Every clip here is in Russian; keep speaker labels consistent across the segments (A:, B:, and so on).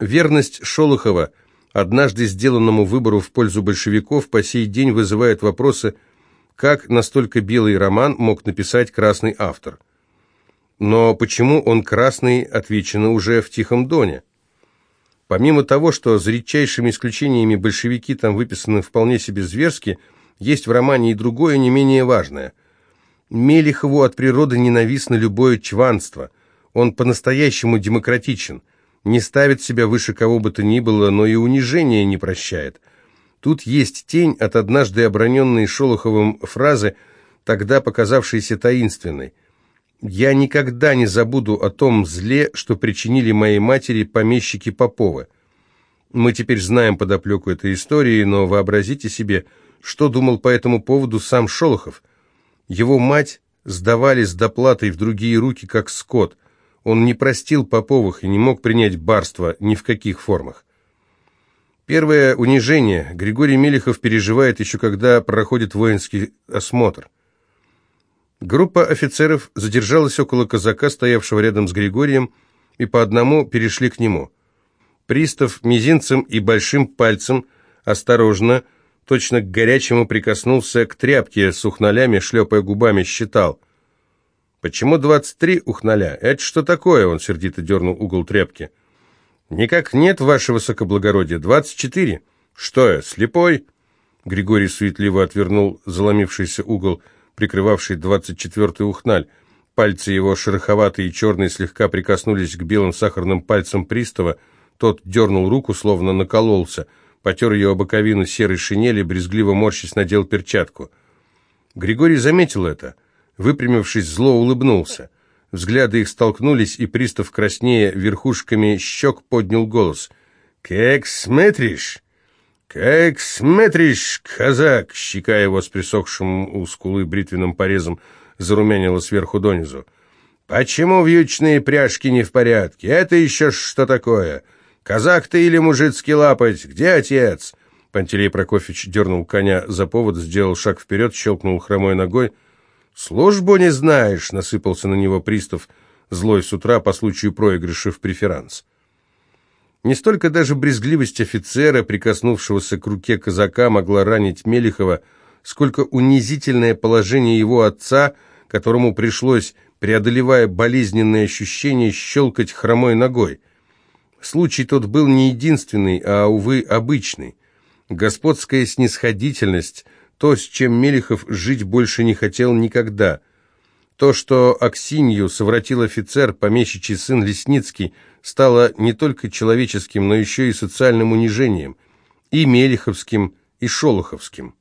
A: Верность Шолохова однажды сделанному выбору в пользу большевиков по сей день вызывает вопросы, как настолько белый роман мог написать красный автор. Но почему он красный, отвечено уже в «Тихом доне». Помимо того, что за редчайшими исключениями большевики там выписаны вполне себе зверски, есть в романе и другое, не менее важное. Мелихову от природы ненавистно любое чванство. Он по-настоящему демократичен, не ставит себя выше кого бы то ни было, но и унижения не прощает. Тут есть тень от однажды оброненной Шолоховым фразы, тогда показавшейся таинственной. Я никогда не забуду о том зле, что причинили моей матери помещики Поповы. Мы теперь знаем подоплеку этой истории, но вообразите себе, что думал по этому поводу сам Шолохов. Его мать сдавали с доплатой в другие руки, как скот. Он не простил Поповых и не мог принять барство ни в каких формах. Первое унижение Григорий Мелехов переживает еще когда проходит воинский осмотр. Группа офицеров задержалась около казака, стоявшего рядом с Григорием, и по одному перешли к нему. Пристав мизинцем и большим пальцем осторожно, точно к горячему прикоснулся к тряпке с ухналями, шлепая губами, считал. «Почему двадцать три ухналя? Это что такое?» Он сердито дернул угол тряпки. «Никак нет, ваше высокоблагородие. Двадцать четыре. Что я, слепой?» Григорий суетливо отвернул заломившийся угол прикрывавший двадцать четвертый ухналь. Пальцы его, шероховатые и черные, слегка прикоснулись к белым сахарным пальцам пристава. Тот дернул руку, словно накололся, потер ее боковину серой шинели, брезгливо морщись надел перчатку. Григорий заметил это. Выпрямившись, зло улыбнулся. Взгляды их столкнулись, и пристав, краснея верхушками щек, поднял голос. «Как смотришь?» «Как смотришь, казак!» Щека его с присохшим у скулы бритвенным порезом зарумянила сверху донизу. «Почему вьючные пряжки не в порядке? Это еще что такое? Казак ты или мужицкий лапоть? Где отец?» Пантелей Прокофьевич дернул коня за повод, сделал шаг вперед, щелкнул хромой ногой. «Службу не знаешь!» — насыпался на него пристав, злой с утра по случаю проигрыша в преферанс. Не столько даже брезгливость офицера, прикоснувшегося к руке казака, могла ранить Мелихова, сколько унизительное положение его отца, которому пришлось, преодолевая болезненные ощущения, щелкать хромой ногой. Случай тот был не единственный, а, увы, обычный. Господская снисходительность, то, с чем Мелихов жить больше не хотел никогда. То, что Аксинью совратил офицер, помещичий сын Лесницкий – стало не только человеческим, но еще и социальным унижением, и Мелиховским, и Шолоховским.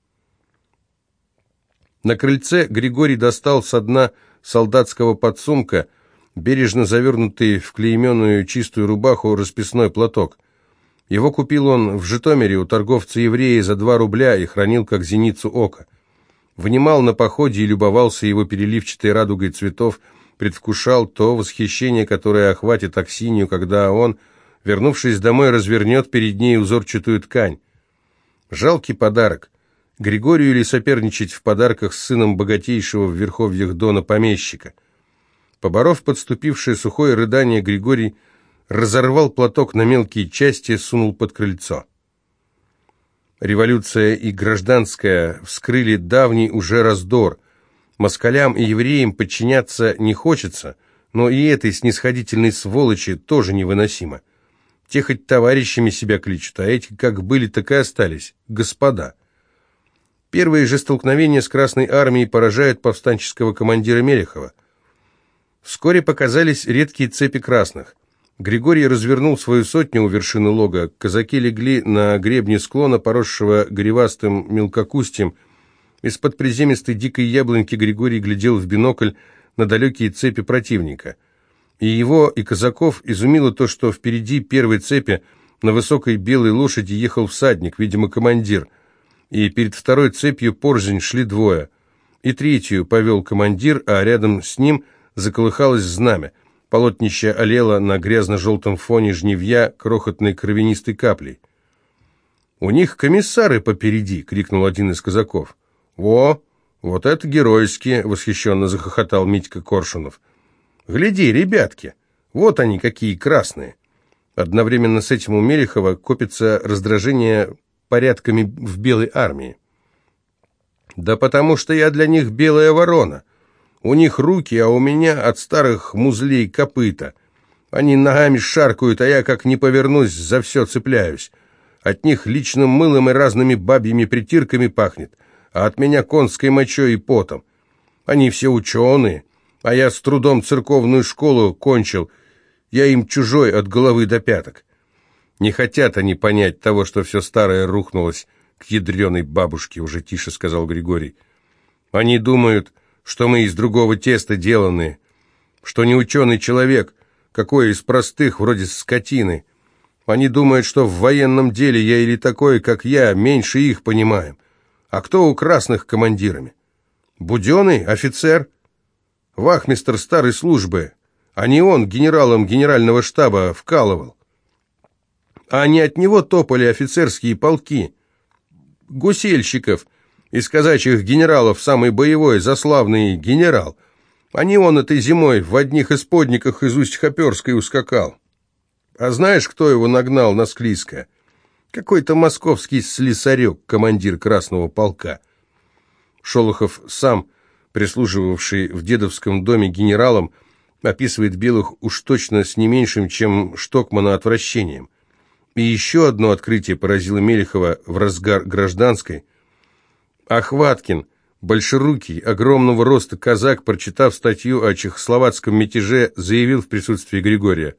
A: На крыльце Григорий достал со дна солдатского подсумка, бережно завернутый в клейменную чистую рубаху расписной платок. Его купил он в Житомире у торговца-еврея за два рубля и хранил как зеницу ока. Внимал на походе и любовался его переливчатой радугой цветов, предвкушал то восхищение, которое охватит Аксинью, когда он, вернувшись домой, развернет перед ней узорчатую ткань. Жалкий подарок. Григорию ли соперничать в подарках с сыном богатейшего в верховьях Дона помещика? Поборов подступившее сухое рыдание, Григорий разорвал платок на мелкие части, сунул под крыльцо. Революция и гражданская вскрыли давний уже раздор – Москалям и евреям подчиняться не хочется, но и этой снисходительной сволочи тоже невыносимо. Те хоть товарищами себя кличут, а эти как были, так и остались. Господа. Первые же столкновения с Красной Армией поражают повстанческого командира Мелехова. Вскоре показались редкие цепи красных. Григорий развернул свою сотню у вершины лога. Казаки легли на гребне склона, поросшего гривастым мелкокустьем, из-под приземистой дикой яблоньки Григорий глядел в бинокль на далекие цепи противника. И его, и казаков изумило то, что впереди первой цепи на высокой белой лошади ехал всадник, видимо, командир, и перед второй цепью порзень шли двое. И третью повел командир, а рядом с ним заколыхалось знамя. Полотнище олело на грязно-желтом фоне жневья крохотной кровянистой каплей. «У них комиссары попереди!» — крикнул один из казаков. «Во, вот это геройски!» — восхищенно захохотал Митька Коршунов. «Гляди, ребятки, вот они какие красные!» Одновременно с этим у Мелехова копится раздражение порядками в белой армии. «Да потому что я для них белая ворона. У них руки, а у меня от старых музлей копыта. Они ногами шаркают, а я, как не повернусь, за все цепляюсь. От них личным мылом и разными бабьими притирками пахнет, а от меня конской мочой и потом. Они все ученые, а я с трудом церковную школу кончил. Я им чужой от головы до пяток. Не хотят они понять того, что все старое рухнулось к ядреной бабушке, уже тише сказал Григорий. Они думают, что мы из другого теста деланные, что не ученый человек, какой из простых, вроде скотины. Они думают, что в военном деле я или такой, как я, меньше их понимаем. А кто у красных командирами? Буденный, офицер, вахмистр старой службы, а не он генералом генерального штаба вкалывал. А не от него топали офицерские полки. Гусельщиков из казачьих генералов самый боевой, заславный генерал. А не он этой зимой в одних исподниках из Усть-Хоперской ускакал. А знаешь, кто его нагнал на Склизко? Какой-то московский слесарек, командир Красного полка. Шолохов сам, прислуживавший в дедовском доме генералом, описывает белых уж точно с не меньшим, чем Штокмана отвращением. И еще одно открытие поразило Мелехова в разгар гражданской. Ахваткин, большерукий, огромного роста казак, прочитав статью о чехословацком мятеже, заявил в присутствии Григория.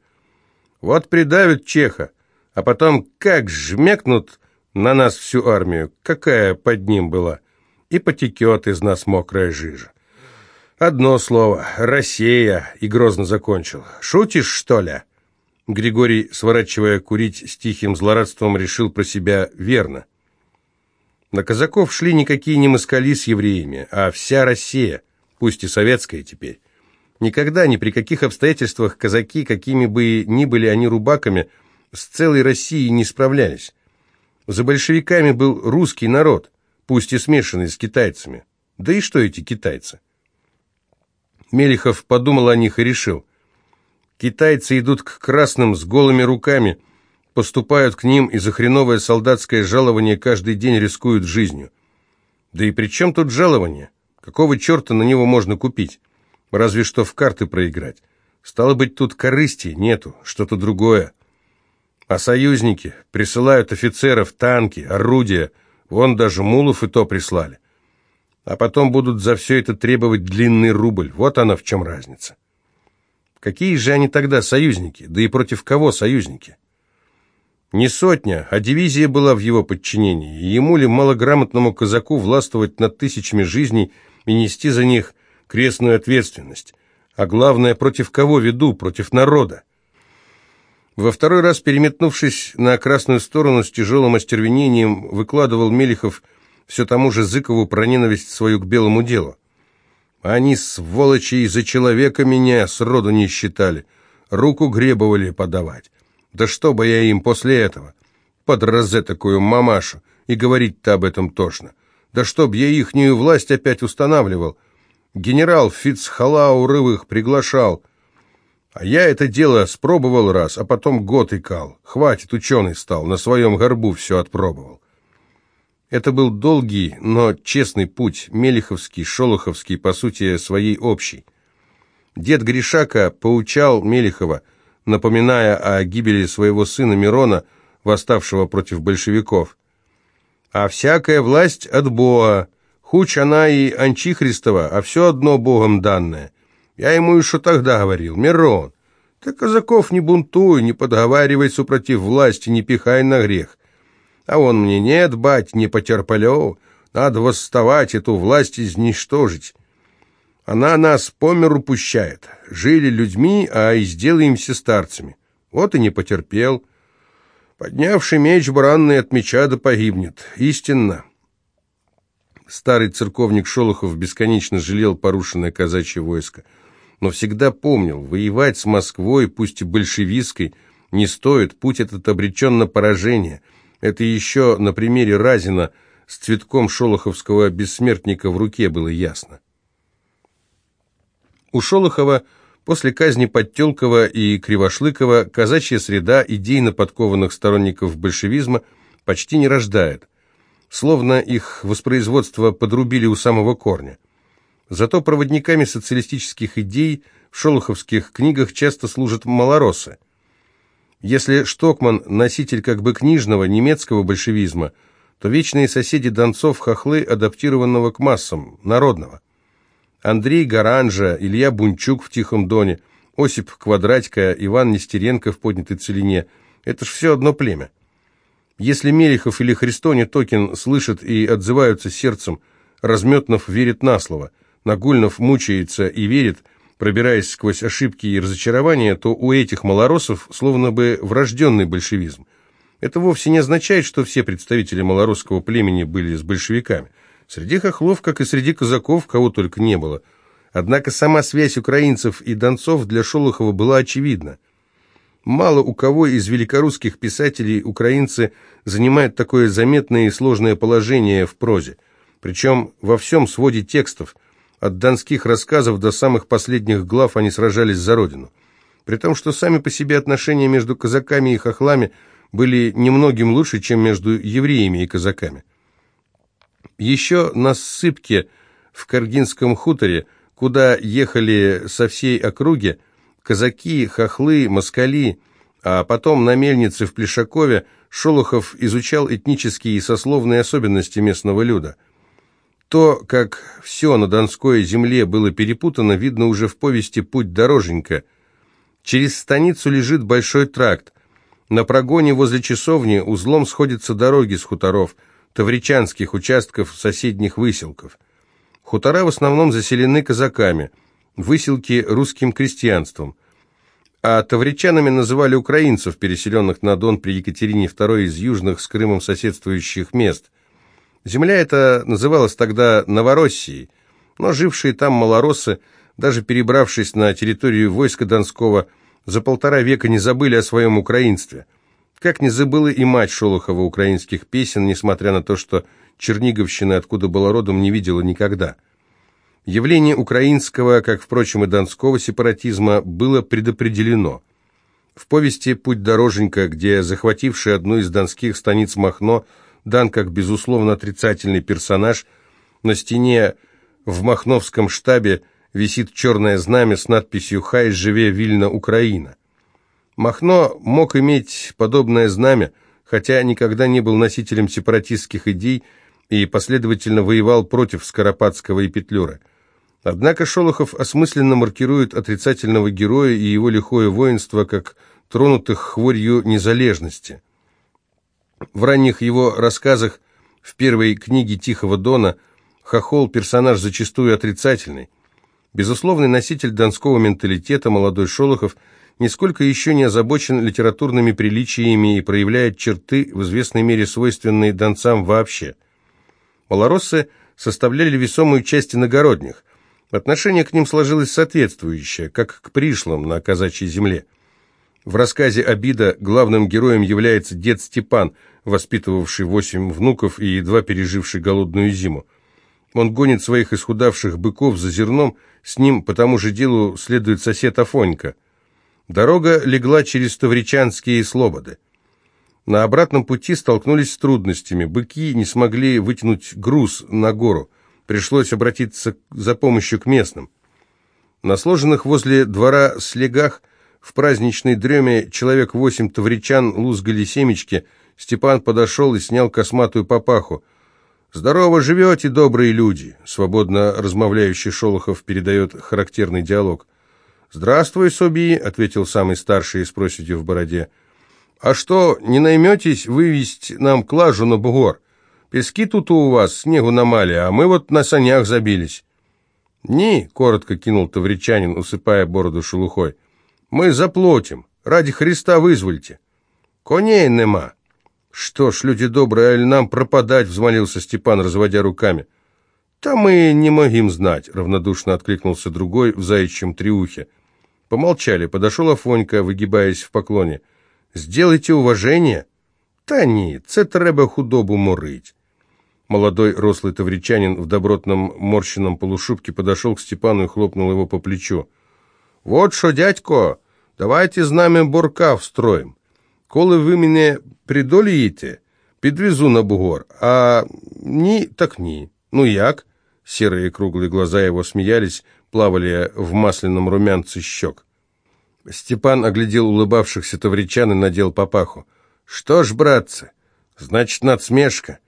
A: «Вот придавят чеха, а потом как жмякнут на нас всю армию, какая под ним была!» и потекет из нас мокрая жижа. Одно слово — Россия, и грозно закончил. Шутишь, что ли? Григорий, сворачивая курить с тихим злорадством, решил про себя верно. На казаков шли никакие не москали с евреями, а вся Россия, пусть и советская теперь. Никогда, ни при каких обстоятельствах казаки, какими бы ни были они рубаками, с целой Россией не справлялись. За большевиками был русский народ – пусть и смешанный с китайцами. Да и что эти китайцы? Мелихов подумал о них и решил. Китайцы идут к красным с голыми руками, поступают к ним и за хреновое солдатское жалование каждый день рискуют жизнью. Да и при чем тут жалование? Какого черта на него можно купить? Разве что в карты проиграть. Стало быть, тут корысти нету, что-то другое. А союзники присылают офицеров, танки, орудия, Вон даже мулов и то прислали. А потом будут за все это требовать длинный рубль. Вот она в чем разница. Какие же они тогда союзники? Да и против кого союзники? Не сотня, а дивизия была в его подчинении. И ему ли, малограмотному казаку, властвовать над тысячами жизней и нести за них крестную ответственность? А главное, против кого веду? Против народа. Во второй раз, переметнувшись на красную сторону с тяжелым остервенением, выкладывал Мелихов все тому же Зыкову про ненависть свою к белому делу. Они, сволочи, из-за человека меня сроду не считали, руку гребовали подавать. Да что бы я им после этого? Под розе такую мамашу, и говорить-то об этом тошно. Да чтоб я ихнюю власть опять устанавливал. Генерал Фицхалау Рывых приглашал, а я это дело спробовал раз, а потом год икал. Хватит, ученый стал, на своем горбу все отпробовал. Это был долгий, но честный путь, мелиховский, шолоховский, по сути, своей общий. Дед Гришака поучал Мелихова, напоминая о гибели своего сына Мирона, восставшего против большевиков. «А всякая власть от Бога, хуч она и Анчихристова, а все одно Богом данное». Я ему еще тогда говорил, Мирон, ты казаков не бунтуй, не подговаривай супротив власти, не пихай на грех. А он мне, нет, бать, не потерплю, надо восставать, эту власть изничтожить. Она нас по миру пущает. Жили людьми, а и сделаемся старцами. Вот и не потерпел. Поднявший меч бранный от меча да погибнет. Истинно. Старый церковник Шолохов бесконечно жалел порушенное казачье войско но всегда помнил, воевать с Москвой, пусть и большевистской, не стоит, путь этот обречен на поражение. Это еще на примере Разина с цветком шолоховского бессмертника в руке было ясно. У Шолохова После казни Подтелкова и Кривошлыкова казачья среда идейно подкованных сторонников большевизма почти не рождает. Словно их воспроизводство подрубили у самого корня. Зато проводниками социалистических идей в шолоховских книгах часто служат малоросы. Если Штокман – носитель как бы книжного немецкого большевизма, то вечные соседи Донцов – хохлы, адаптированного к массам, народного – Андрей Гаранжа, Илья Бунчук в «Тихом доне», Осип Квадратько, Иван Нестеренко в «Поднятой целине» — это ж все одно племя. Если Мелехов или Христоне Токин слышат и отзываются сердцем, Разметнов верит на слово, Нагульнов мучается и верит, пробираясь сквозь ошибки и разочарования, то у этих малоросов словно бы врожденный большевизм. Это вовсе не означает, что все представители малоросского племени были с большевиками – Среди хохлов, как и среди казаков, кого только не было. Однако сама связь украинцев и донцов для Шолохова была очевидна. Мало у кого из великорусских писателей украинцы занимают такое заметное и сложное положение в прозе, причем во всем своде текстов, от донских рассказов до самых последних глав они сражались за родину. При том, что сами по себе отношения между казаками и хохлами были немногим лучше, чем между евреями и казаками. Еще на ссыпке в Каргинском хуторе, куда ехали со всей округи, казаки, хохлы, москали, а потом на мельнице в Плешакове Шолохов изучал этнические и сословные особенности местного люда. То, как все на Донской земле было перепутано, видно уже в повести «Путь дороженька». Через станицу лежит большой тракт. На прогоне возле часовни узлом сходятся дороги с хуторов – тавричанских участков соседних выселков. Хутора в основном заселены казаками, выселки – русским крестьянством. А тавричанами называли украинцев, переселенных на Дон при Екатерине II из южных с Крымом соседствующих мест. Земля эта называлась тогда Новороссией, но жившие там малоросы, даже перебравшись на территорию войска Донского, за полтора века не забыли о своем украинстве – как не забыла и мать Шолохова украинских песен, несмотря на то, что Черниговщины, откуда была родом, не видела никогда. Явление украинского, как, впрочем, и донского сепаратизма, было предопределено. В повести «Путь дороженька», где захвативший одну из донских станиц Махно дан как, безусловно, отрицательный персонаж, на стене в Махновском штабе висит черное знамя с надписью «Хай живе Вильна, Украина». Махно мог иметь подобное знамя, хотя никогда не был носителем сепаратистских идей и последовательно воевал против Скоропадского и Петлюры. Однако Шолохов осмысленно маркирует отрицательного героя и его лихое воинство как тронутых хворью незалежности. В ранних его рассказах в первой книге «Тихого дона» Хохол – персонаж зачастую отрицательный. Безусловный носитель донского менталитета молодой Шолохов – нисколько еще не озабочен литературными приличиями и проявляет черты, в известной мере свойственные донцам вообще. Малороссы составляли весомую часть иногородних. Отношение к ним сложилось соответствующее, как к пришлым на казачьей земле. В рассказе «Обида» главным героем является дед Степан, воспитывавший восемь внуков и едва переживший голодную зиму. Он гонит своих исхудавших быков за зерном, с ним по тому же делу следует сосед Афонька – Дорога легла через Тавричанские слободы. На обратном пути столкнулись с трудностями. Быки не смогли вытянуть груз на гору. Пришлось обратиться за помощью к местным. На сложенных возле двора слегах в праздничной дреме человек восемь тавричан лузгали семечки. Степан подошел и снял косматую папаху. «Здорово живете, добрые люди!» Свободно размовляющий Шолохов передает характерный диалог. «Здравствуй, Соби», — ответил самый старший из проседи в бороде. «А что, не найметесь вывести нам клажу на бугор? Пески тут у вас, снегу намали, а мы вот на санях забились». «Ни», — коротко кинул тавричанин, усыпая бороду шелухой. «Мы заплатим. Ради Христа вызвольте». «Коней нема». «Что ж, люди добрые, аль нам пропадать?» — взмолился Степан, разводя руками. «Та мы не могим знать», — равнодушно откликнулся другой в заячьем триухе. Помолчали, подошел Афонька, выгибаясь в поклоне. «Сделайте уважение?» «Та ні, це треба худобу морить». Молодой рослый тавричанин в добротном морщенном полушубке подошел к Степану и хлопнул его по плечу. «Вот що, дядько, давайте з нами бурка встроїм. Коли ви мене придолієте, підвезу на бугор, а ні, так ні. Ну як?» Серые круглые глаза его смеялись, плавали в масляном румянце щек. Степан оглядел улыбавшихся тавричан и надел папаху. «Что ж, братцы, значит, надсмешка.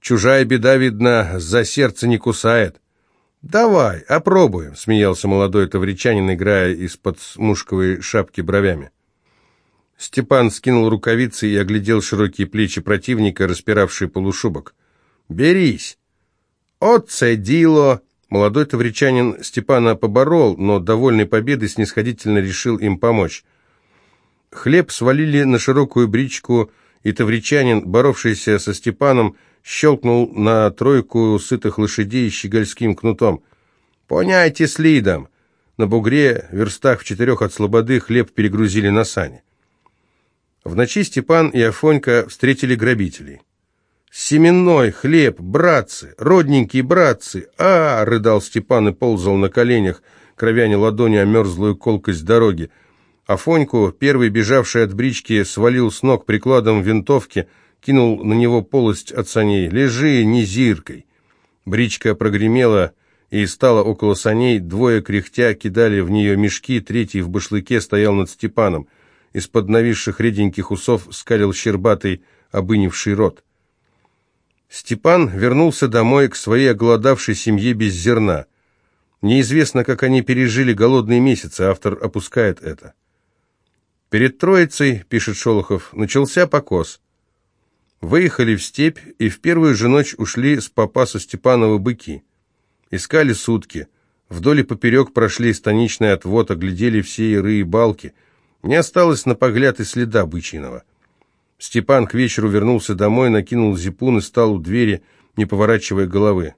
A: Чужая беда, видно, за сердце не кусает». «Давай, опробуем», — смеялся молодой тавричанин, играя из-под мушковой шапки бровями. Степан скинул рукавицы и оглядел широкие плечи противника, распиравшие полушубок. «Берись!» «Отце дило!» Молодой тавричанин Степана поборол, но, довольный победой, снисходительно решил им помочь. Хлеб свалили на широкую бричку, и тавричанин, боровшийся со Степаном, щелкнул на тройку сытых лошадей щегольским кнутом. «Поняйте с лидом!» На бугре, верстах в четырех от слободы, хлеб перегрузили на сани. В ночи Степан и Афонька встретили грабителей. «Семенной хлеб, братцы, родненькие братцы! а, -а, -а рыдал Степан и ползал на коленях, кровяне ладони о мерзлую колкость дороги. Афоньку, первый бежавший от брички, свалил с ног прикладом винтовки, кинул на него полость от саней. «Лежи, не зиркой!» Бричка прогремела и стала около саней, двое кряхтя кидали в нее мешки, третий в башлыке стоял над Степаном. Из-под нависших реденьких усов скалил щербатый, обынивший рот. Степан вернулся домой к своей оголодавшей семье без зерна. Неизвестно, как они пережили голодные месяцы, автор опускает это. «Перед Троицей, — пишет Шолохов, — начался покос. Выехали в степь и в первую же ночь ушли с попаса Степанова быки. Искали сутки. Вдоль и поперек прошли станичный отвод, оглядели все яры и балки. Не осталось на погляд и следа бычьиного. Степан к вечеру вернулся домой, накинул зипун и стал у двери, не поворачивая головы.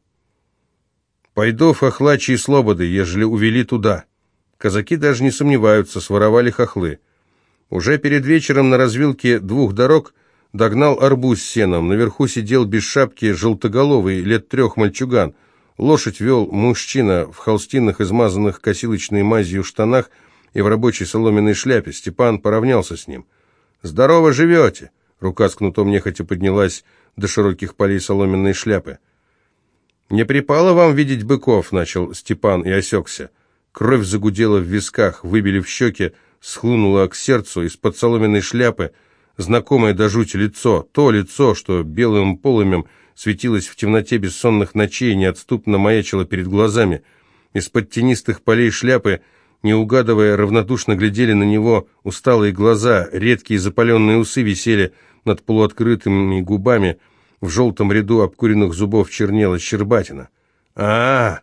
A: «Пойду в хохлачьи слободы, ежели увели туда». Казаки даже не сомневаются, своровали хохлы. Уже перед вечером на развилке двух дорог догнал арбуз с сеном. Наверху сидел без шапки желтоголовый, лет трех мальчуган. Лошадь вел мужчина в холстинах, измазанных косилочной мазью штанах и в рабочей соломенной шляпе. Степан поравнялся с ним. «Здорово живете!» Рука с кнутом нехотя поднялась до широких полей соломенной шляпы. «Не припало вам видеть быков?» — начал Степан и осекся. Кровь загудела в висках, выбили в щеки, схлынула к сердцу из-под соломенной шляпы, знакомое до жути лицо, то лицо, что белым полымем светилось в темноте бессонных ночей, неотступно маячило перед глазами. Из-под тенистых полей шляпы не угадывая, равнодушно глядели на него усталые глаза, редкие запаленные усы висели над полуоткрытыми губами, в желтом ряду обкуренных зубов чернела щербатина. а, -а, -а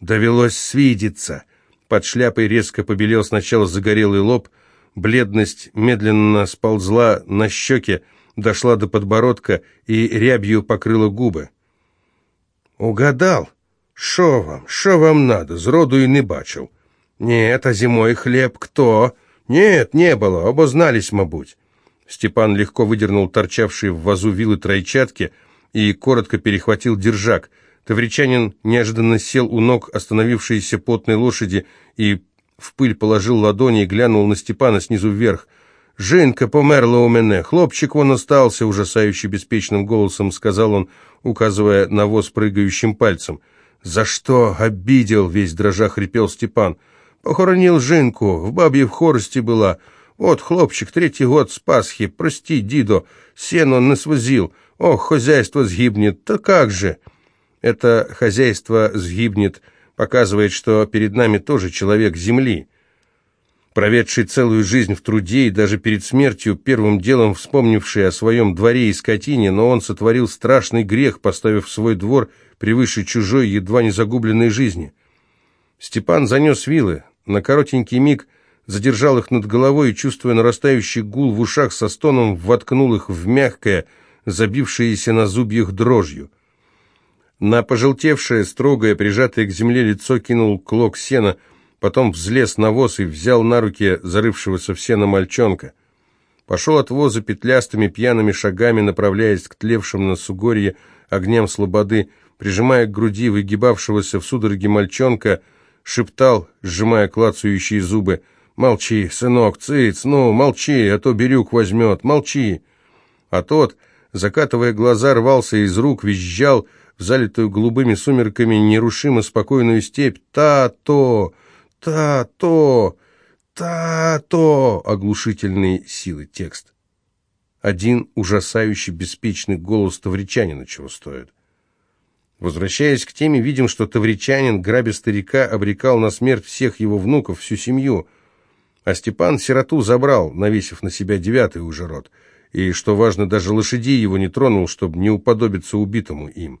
A: Довелось свидеться! Под шляпой резко побелел сначала загорелый лоб, бледность медленно сползла на щеки, дошла до подбородка и рябью покрыла губы. «Угадал? Шо вам? Шо вам надо? Зроду и не бачил!» «Нет, а зимой хлеб кто?» «Нет, не было, обознались, мабуть». Степан легко выдернул торчавшие в вазу вилы тройчатки и коротко перехватил держак. Тавричанин неожиданно сел у ног остановившейся потной лошади и в пыль положил ладони и глянул на Степана снизу вверх. «Жинка померла у меня, хлопчик вон остался», ужасающе беспечным голосом сказал он, указывая на воз прыгающим пальцем. «За что обидел?» — весь дрожа хрипел Степан. Похоронил Жинку, в бабье в хорости была. Вот, хлопчик, третий год с Пасхи, прости, дидо, сено не свозил. Ох, хозяйство сгибнет, то как же? Это хозяйство сгибнет, показывает, что перед нами тоже человек земли. Проведший целую жизнь в труде и даже перед смертью первым делом вспомнивший о своем дворе и скотине, но он сотворил страшный грех, поставив свой двор превыше чужой, едва не загубленной жизни. Степан занес вилы, на коротенький миг задержал их над головой и, чувствуя нарастающий гул в ушах, со стоном воткнул их в мягкое, забившееся на зубьях дрожью. На пожелтевшее, строгое, прижатое к земле лицо кинул клок сена, потом взлез на воз и взял на руки зарывшегося в сено мальчонка. Пошел от воза петлястыми пьяными шагами, направляясь к тлевшим на сугорье огням слободы, прижимая к груди выгибавшегося в судороге мальчонка, шептал, сжимая клацающие зубы, «Молчи, сынок, цыц, ну, молчи, а то Бирюк возьмет, молчи!» А тот, закатывая глаза, рвался из рук, визжал в залитую голубыми сумерками нерушимо спокойную степь. «Та-то! Та-то! Та-то!» Оглушительные силы текст. Один ужасающий беспечный голос тавричанина чего стоит. Возвращаясь к теме, видим, что тавричанин, грабя старика, обрекал на смерть всех его внуков, всю семью. А Степан сироту забрал, навесив на себя девятый уже род. И, что важно, даже лошадей его не тронул, чтобы не уподобиться убитому им.